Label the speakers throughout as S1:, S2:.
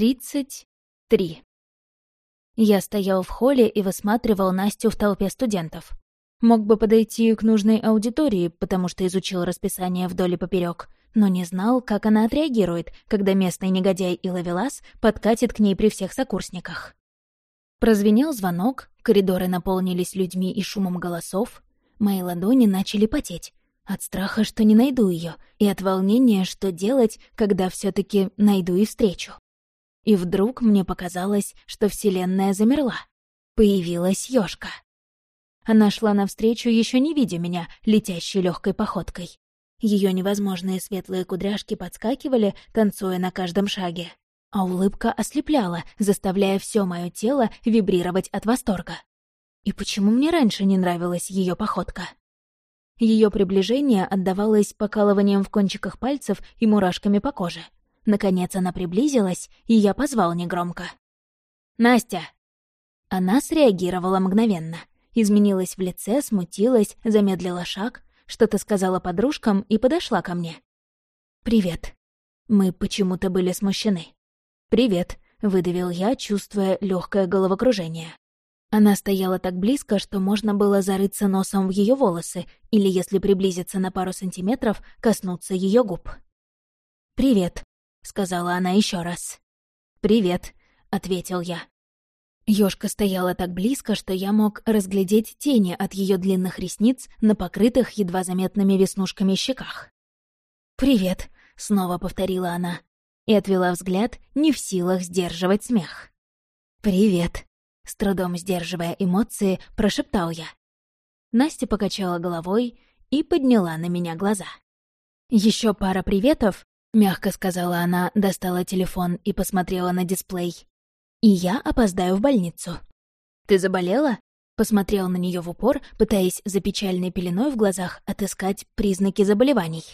S1: Тридцать три. Я стоял в холле и высматривал Настю в толпе студентов. Мог бы подойти к нужной аудитории, потому что изучил расписание вдоль и поперек, но не знал, как она отреагирует, когда местный негодяй и ловелас подкатит к ней при всех сокурсниках. Прозвенел звонок, коридоры наполнились людьми и шумом голосов. Мои ладони начали потеть. От страха, что не найду ее, и от волнения, что делать, когда все таки найду и встречу. И вдруг мне показалось, что Вселенная замерла. Появилась ёшка. Она шла навстречу, еще не видя меня, летящей легкой походкой. Ее невозможные светлые кудряшки подскакивали, танцуя на каждом шаге. А улыбка ослепляла, заставляя все мое тело вибрировать от восторга. И почему мне раньше не нравилась ее походка? Ее приближение отдавалось покалыванием в кончиках пальцев и мурашками по коже. Наконец она приблизилась, и я позвал негромко. «Настя!» Она среагировала мгновенно. Изменилась в лице, смутилась, замедлила шаг, что-то сказала подружкам и подошла ко мне. «Привет». Мы почему-то были смущены. «Привет», — выдавил я, чувствуя легкое головокружение. Она стояла так близко, что можно было зарыться носом в ее волосы или, если приблизиться на пару сантиметров, коснуться ее губ. «Привет», — сказала она еще раз. «Привет», — ответил я. Ёшка стояла так близко, что я мог разглядеть тени от ее длинных ресниц на покрытых едва заметными веснушками щеках. «Привет», — снова повторила она, и отвела взгляд, не в силах сдерживать смех. «Привет», — с трудом сдерживая эмоции, прошептал я. Настя покачала головой и подняла на меня глаза. Еще пара приветов, — мягко сказала она, достала телефон и посмотрела на дисплей. «И я опоздаю в больницу». «Ты заболела?» Посмотрел на нее в упор, пытаясь за печальной пеленой в глазах отыскать признаки заболеваний.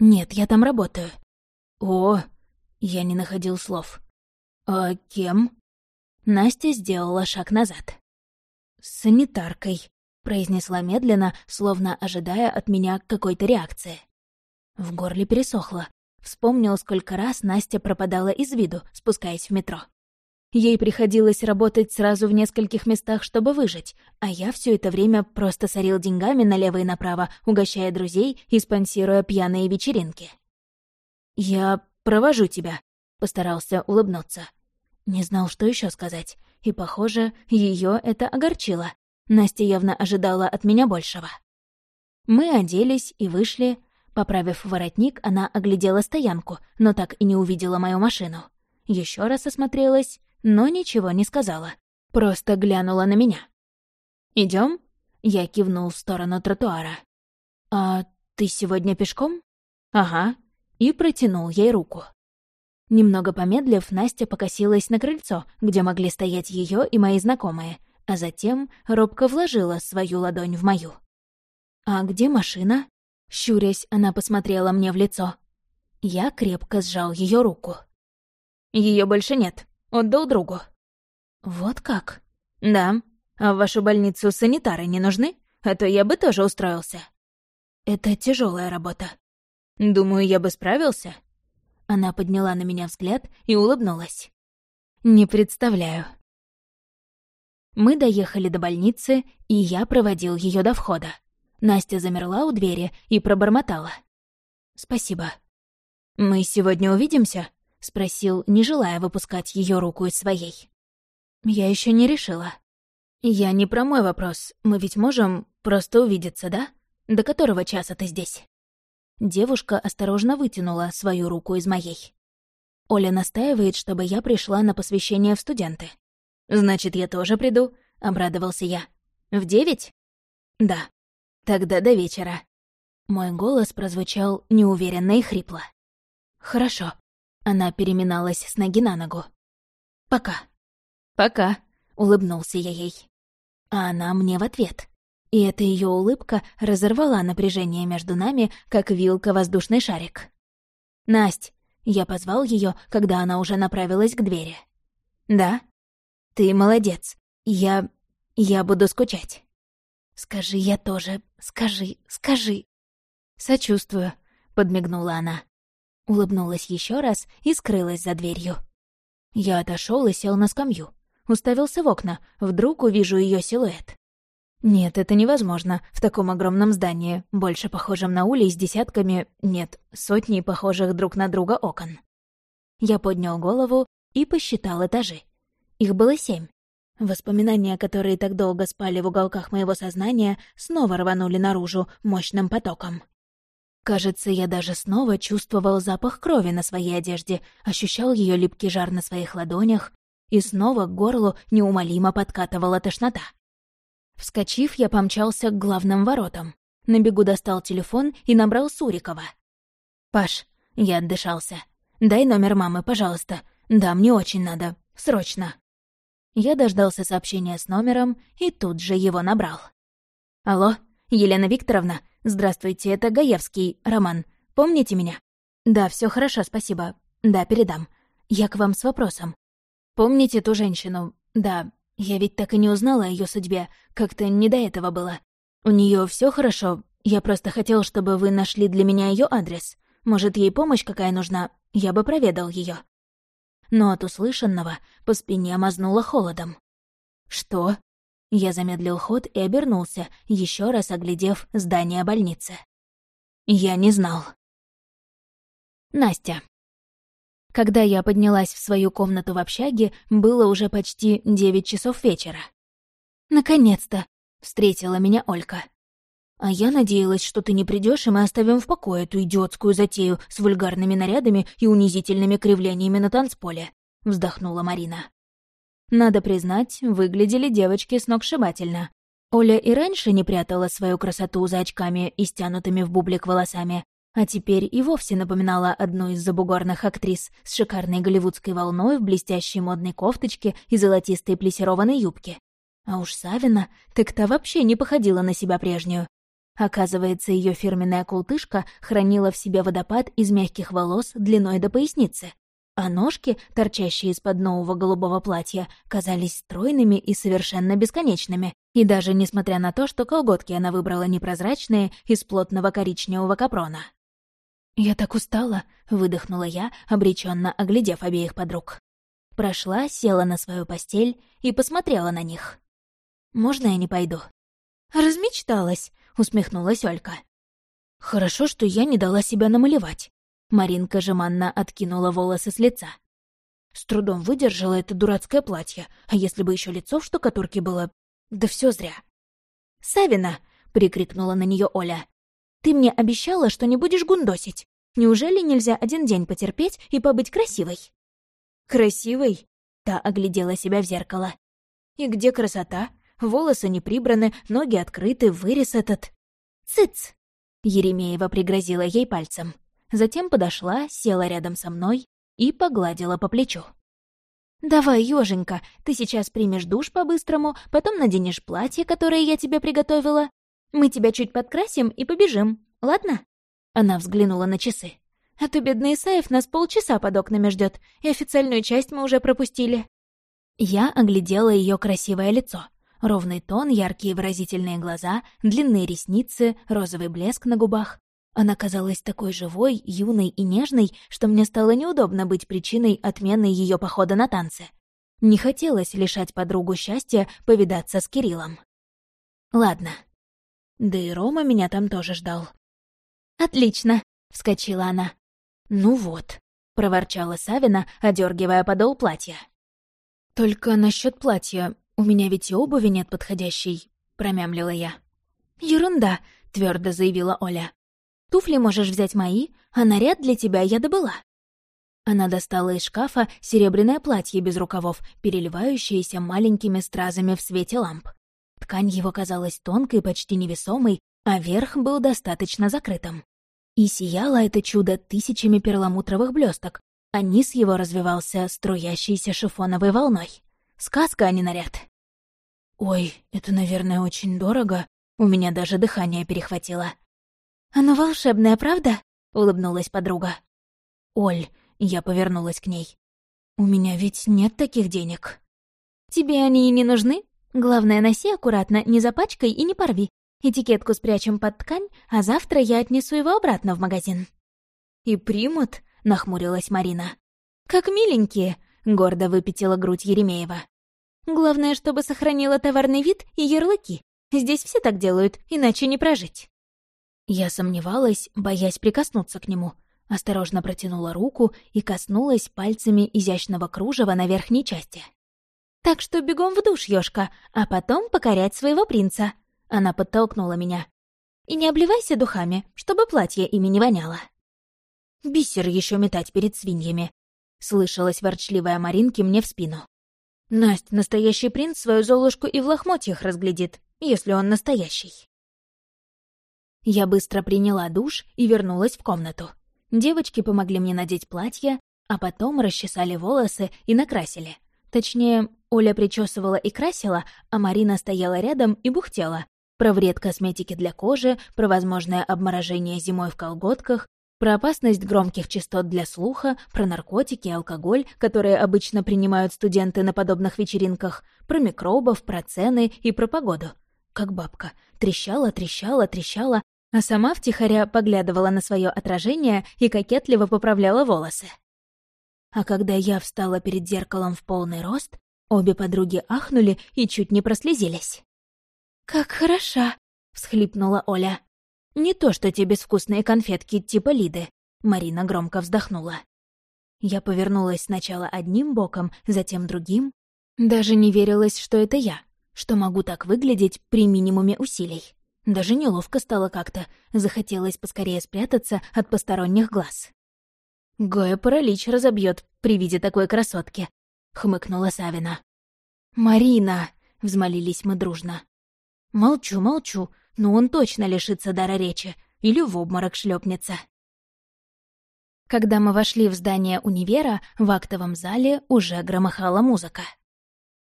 S1: «Нет, я там работаю». «О!» Я не находил слов. «А кем?» Настя сделала шаг назад. «Санитаркой», — произнесла медленно, словно ожидая от меня какой-то реакции. В горле пересохло. Вспомнил, сколько раз Настя пропадала из виду, спускаясь в метро. Ей приходилось работать сразу в нескольких местах, чтобы выжить, а я все это время просто сорил деньгами налево и направо, угощая друзей и спонсируя пьяные вечеринки. «Я провожу тебя», — постарался улыбнуться. Не знал, что еще сказать, и, похоже, ее это огорчило. Настя явно ожидала от меня большего. Мы оделись и вышли, Поправив воротник, она оглядела стоянку, но так и не увидела мою машину. Еще раз осмотрелась, но ничего не сказала. Просто глянула на меня. Идем? Я кивнул в сторону тротуара. «А ты сегодня пешком?» «Ага». И протянул ей руку. Немного помедлив, Настя покосилась на крыльцо, где могли стоять ее и мои знакомые, а затем робко вложила свою ладонь в мою. «А где машина?» Щурясь, она посмотрела мне в лицо. Я крепко сжал ее руку. Ее больше нет. Отдал другу. Вот как? Да. А в вашу больницу санитары не нужны? А то я бы тоже устроился. Это тяжелая работа. Думаю, я бы справился. Она подняла на меня взгляд и улыбнулась. Не представляю. Мы доехали до больницы, и я проводил ее до входа. Настя замерла у двери и пробормотала. «Спасибо». «Мы сегодня увидимся?» — спросил, не желая выпускать ее руку из своей. «Я еще не решила». «Я не про мой вопрос. Мы ведь можем просто увидеться, да? До которого часа ты здесь?» Девушка осторожно вытянула свою руку из моей. Оля настаивает, чтобы я пришла на посвящение в студенты. «Значит, я тоже приду», — обрадовался я. «В девять?» «Да». Тогда до вечера». Мой голос прозвучал неуверенно и хрипло. «Хорошо». Она переминалась с ноги на ногу. «Пока». «Пока», — улыбнулся я ей. А она мне в ответ. И эта ее улыбка разорвала напряжение между нами, как вилка воздушный шарик. «Насть!» — я позвал ее, когда она уже направилась к двери. «Да?» «Ты молодец. Я... я буду скучать». «Скажи, я тоже. Скажи, скажи». «Сочувствую», — подмигнула она. Улыбнулась еще раз и скрылась за дверью. Я отошел и сел на скамью. Уставился в окна, вдруг увижу ее силуэт. Нет, это невозможно. В таком огромном здании, больше похожем на улей с десятками, нет, сотней похожих друг на друга окон. Я поднял голову и посчитал этажи. Их было семь. Воспоминания, которые так долго спали в уголках моего сознания, снова рванули наружу мощным потоком. Кажется, я даже снова чувствовал запах крови на своей одежде, ощущал ее липкий жар на своих ладонях, и снова к горлу неумолимо подкатывала тошнота. Вскочив, я помчался к главным воротам. На бегу достал телефон и набрал Сурикова. «Паш», — я отдышался, — «дай номер мамы, пожалуйста. Да, мне очень надо. Срочно». Я дождался сообщения с номером и тут же его набрал. «Алло, Елена Викторовна, здравствуйте, это Гаевский, Роман. Помните меня?» «Да, все хорошо, спасибо. Да, передам. Я к вам с вопросом. Помните ту женщину? Да, я ведь так и не узнала о ее судьбе, как-то не до этого было. У нее все хорошо, я просто хотел, чтобы вы нашли для меня ее адрес. Может, ей помощь какая нужна, я бы проведал ее. Но от услышанного по спине мазнуло холодом. «Что?» Я замедлил ход и обернулся, еще раз оглядев здание больницы. Я не знал. Настя. Когда я поднялась в свою комнату в общаге, было уже почти девять часов вечера. «Наконец-то!» — встретила меня Олька. «А я надеялась, что ты не придешь, и мы оставим в покое эту идиотскую затею с вульгарными нарядами и унизительными кривлениями на танцполе», — вздохнула Марина. Надо признать, выглядели девочки сногсшибательно. Оля и раньше не прятала свою красоту за очками и стянутыми в бублик волосами, а теперь и вовсе напоминала одну из забугорных актрис с шикарной голливудской волной в блестящей модной кофточке и золотистой плесированной юбке. А уж Савина, так-то вообще не походила на себя прежнюю. Оказывается, ее фирменная култышка хранила в себе водопад из мягких волос длиной до поясницы, а ножки, торчащие из-под нового голубого платья, казались стройными и совершенно бесконечными, и даже несмотря на то, что колготки она выбрала непрозрачные из плотного коричневого капрона. «Я так устала», — выдохнула я, обреченно оглядев обеих подруг. Прошла, села на свою постель и посмотрела на них. «Можно я не пойду?» «Размечталась», — усмехнулась Олька. «Хорошо, что я не дала себя намалевать». Маринка жеманно откинула волосы с лица. С трудом выдержала это дурацкое платье, а если бы еще лицо в штукатурке было... Да все зря. «Савина!» — прикрикнула на нее Оля. Ты мне обещала, что не будешь гундосить. Неужели нельзя один день потерпеть и побыть красивой?» «Красивой?» — та оглядела себя в зеркало. «И где красота? Волосы не прибраны, ноги открыты, вырез этот...» «Цыц!» — Еремеева пригрозила ей пальцем. Затем подошла, села рядом со мной и погладила по плечу. «Давай, ёженька, ты сейчас примешь душ по-быстрому, потом наденешь платье, которое я тебе приготовила, мы тебя чуть подкрасим и побежим, ладно?» Она взглянула на часы. «А то бедный Исаев нас полчаса под окнами ждет, и официальную часть мы уже пропустили». Я оглядела ее красивое лицо. Ровный тон, яркие выразительные глаза, длинные ресницы, розовый блеск на губах. Она казалась такой живой, юной и нежной, что мне стало неудобно быть причиной отмены ее похода на танцы. Не хотелось лишать подругу счастья повидаться с Кириллом. Ладно, да и Рома меня там тоже ждал. «Отлично!» — вскочила она. «Ну вот», — проворчала Савина, одергивая подол платья. «Только насчет платья. У меня ведь и обуви нет подходящей», — промямлила я. «Ерунда», — твердо заявила Оля. «Туфли можешь взять мои, а наряд для тебя я добыла». Она достала из шкафа серебряное платье без рукавов, переливающееся маленькими стразами в свете ламп. Ткань его казалась тонкой, почти невесомой, а верх был достаточно закрытым. И сияло это чудо тысячами перламутровых блесток, а низ его развивался струящейся шифоновой волной. Сказка, а не наряд. «Ой, это, наверное, очень дорого. У меня даже дыхание перехватило». «Оно волшебное, правда?» — улыбнулась подруга. «Оль», — я повернулась к ней, — «у меня ведь нет таких денег». «Тебе они и не нужны?» Главное, носи аккуратно, не запачкай и не порви. Этикетку спрячем под ткань, а завтра я отнесу его обратно в магазин». «И примут?» — нахмурилась Марина. «Как миленькие!» — гордо выпятила грудь Еремеева. «Главное, чтобы сохранила товарный вид и ярлыки. Здесь все так делают, иначе не прожить». Я сомневалась, боясь прикоснуться к нему. Осторожно протянула руку и коснулась пальцами изящного кружева на верхней части. «Так что бегом в душ, ёшка, а потом покорять своего принца». Она подтолкнула меня. «И не обливайся духами, чтобы платье ими не воняло». «Бисер еще метать перед свиньями», — слышалась ворчливая Маринки мне в спину. «Насть, настоящий принц свою золушку и в лохмотьях разглядит, если он настоящий». Я быстро приняла душ и вернулась в комнату. Девочки помогли мне надеть платье, а потом расчесали волосы и накрасили. Точнее, Оля причесывала и красила, а Марина стояла рядом и бухтела. Про вред косметики для кожи, про возможное обморожение зимой в колготках, про опасность громких частот для слуха, про наркотики и алкоголь, которые обычно принимают студенты на подобных вечеринках, про микробов, про цены и про погоду. Как бабка. Трещала, трещала, трещала, а сама втихаря поглядывала на свое отражение и кокетливо поправляла волосы. А когда я встала перед зеркалом в полный рост, обе подруги ахнули и чуть не прослезились. «Как хороша!» — всхлипнула Оля. «Не то, что те безвкусные конфетки типа Лиды», — Марина громко вздохнула. Я повернулась сначала одним боком, затем другим. Даже не верилось, что это я, что могу так выглядеть при минимуме усилий. Даже неловко стало как-то, захотелось поскорее спрятаться от посторонних глаз. «Гоя паралич разобьет при виде такой красотки», — хмыкнула Савина. «Марина!» — взмолились мы дружно. «Молчу, молчу, но он точно лишится дара речи или в обморок шлепнется. Когда мы вошли в здание универа, в актовом зале уже громыхала музыка.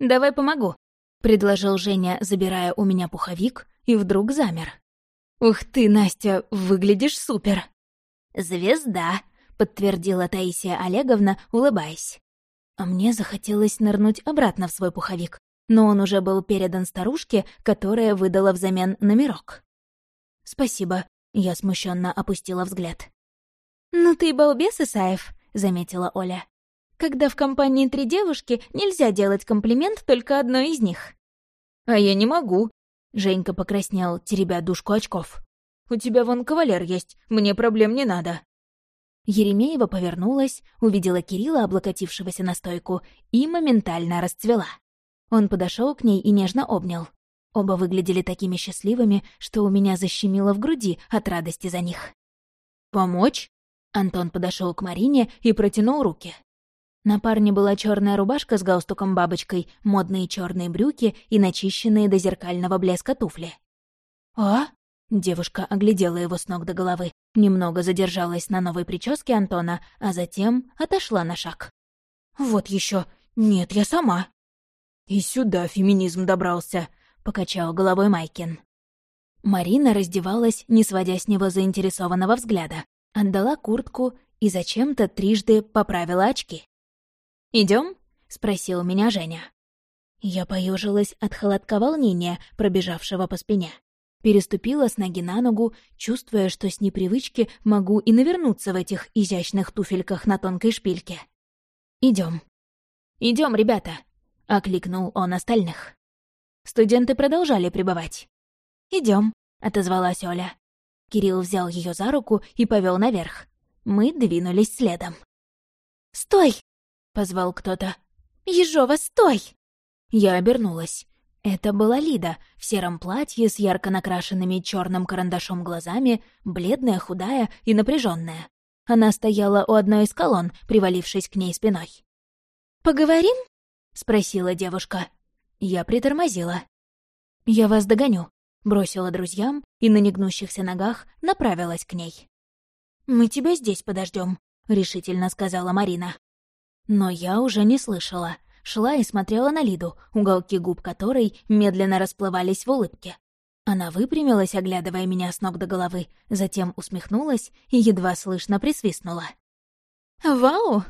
S1: «Давай помогу», — предложил Женя, забирая у меня пуховик, и вдруг замер. «Ух ты, Настя, выглядишь супер!» «Звезда», — подтвердила Таисия Олеговна, улыбаясь. А мне захотелось нырнуть обратно в свой пуховик, но он уже был передан старушке, которая выдала взамен номерок. «Спасибо», — я смущенно опустила взгляд. «Ну ты балбес, Исаев», — заметила Оля. «Когда в компании три девушки, нельзя делать комплимент только одной из них». «А я не могу», — Женька покраснел, теребя дужку очков. «У тебя вон кавалер есть, мне проблем не надо». Еремеева повернулась, увидела Кирилла, облокотившегося на стойку, и моментально расцвела. Он подошел к ней и нежно обнял. Оба выглядели такими счастливыми, что у меня защемило в груди от радости за них. «Помочь?» Антон подошел к Марине и протянул руки. На парне была черная рубашка с галстуком-бабочкой, модные черные брюки и начищенные до зеркального блеска туфли. «А?» Девушка оглядела его с ног до головы, немного задержалась на новой прическе Антона, а затем отошла на шаг. «Вот еще. Нет, я сама». «И сюда феминизм добрался», — покачал головой Майкин. Марина раздевалась, не сводя с него заинтересованного взгляда, отдала куртку и зачем-то трижды поправила очки. Идем? спросил меня Женя. Я поежилась от холодка волнения, пробежавшего по спине. Переступила с ноги на ногу, чувствуя, что с непривычки могу и навернуться в этих изящных туфельках на тонкой шпильке. Идем. Идем, ребята, — окликнул он остальных. Студенты продолжали пребывать. Идем, отозвалась Оля. Кирилл взял ее за руку и повел наверх. Мы двинулись следом. «Стой!» — позвал кто-то. «Ежова, стой!» Я обернулась. Это была Лида в сером платье с ярко накрашенными черным карандашом глазами, бледная, худая и напряженная. Она стояла у одной из колонн, привалившись к ней спиной. «Поговорим?» — спросила девушка. Я притормозила. «Я вас догоню», — бросила друзьям и на негнущихся ногах направилась к ней. «Мы тебя здесь подождем, решительно сказала Марина. Но я уже не слышала. Шла и смотрела на Лиду, уголки губ которой медленно расплывались в улыбке. Она выпрямилась, оглядывая меня с ног до головы, затем усмехнулась и едва слышно присвистнула. «Вау!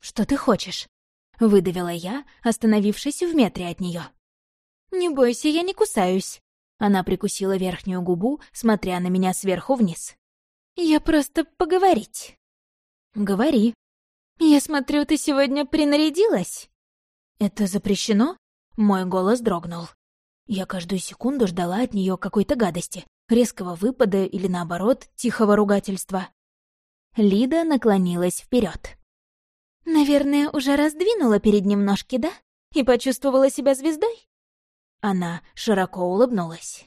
S1: Что ты хочешь?» — выдавила я, остановившись в метре от нее. «Не бойся, я не кусаюсь». Она прикусила верхнюю губу, смотря на меня сверху вниз. «Я просто поговорить». «Говори». «Я смотрю, ты сегодня принарядилась?» «Это запрещено?» Мой голос дрогнул. Я каждую секунду ждала от нее какой-то гадости, резкого выпада или, наоборот, тихого ругательства. Лида наклонилась вперед. «Наверное, уже раздвинула перед ним ножки, да? И почувствовала себя звездой?» Она широко улыбнулась.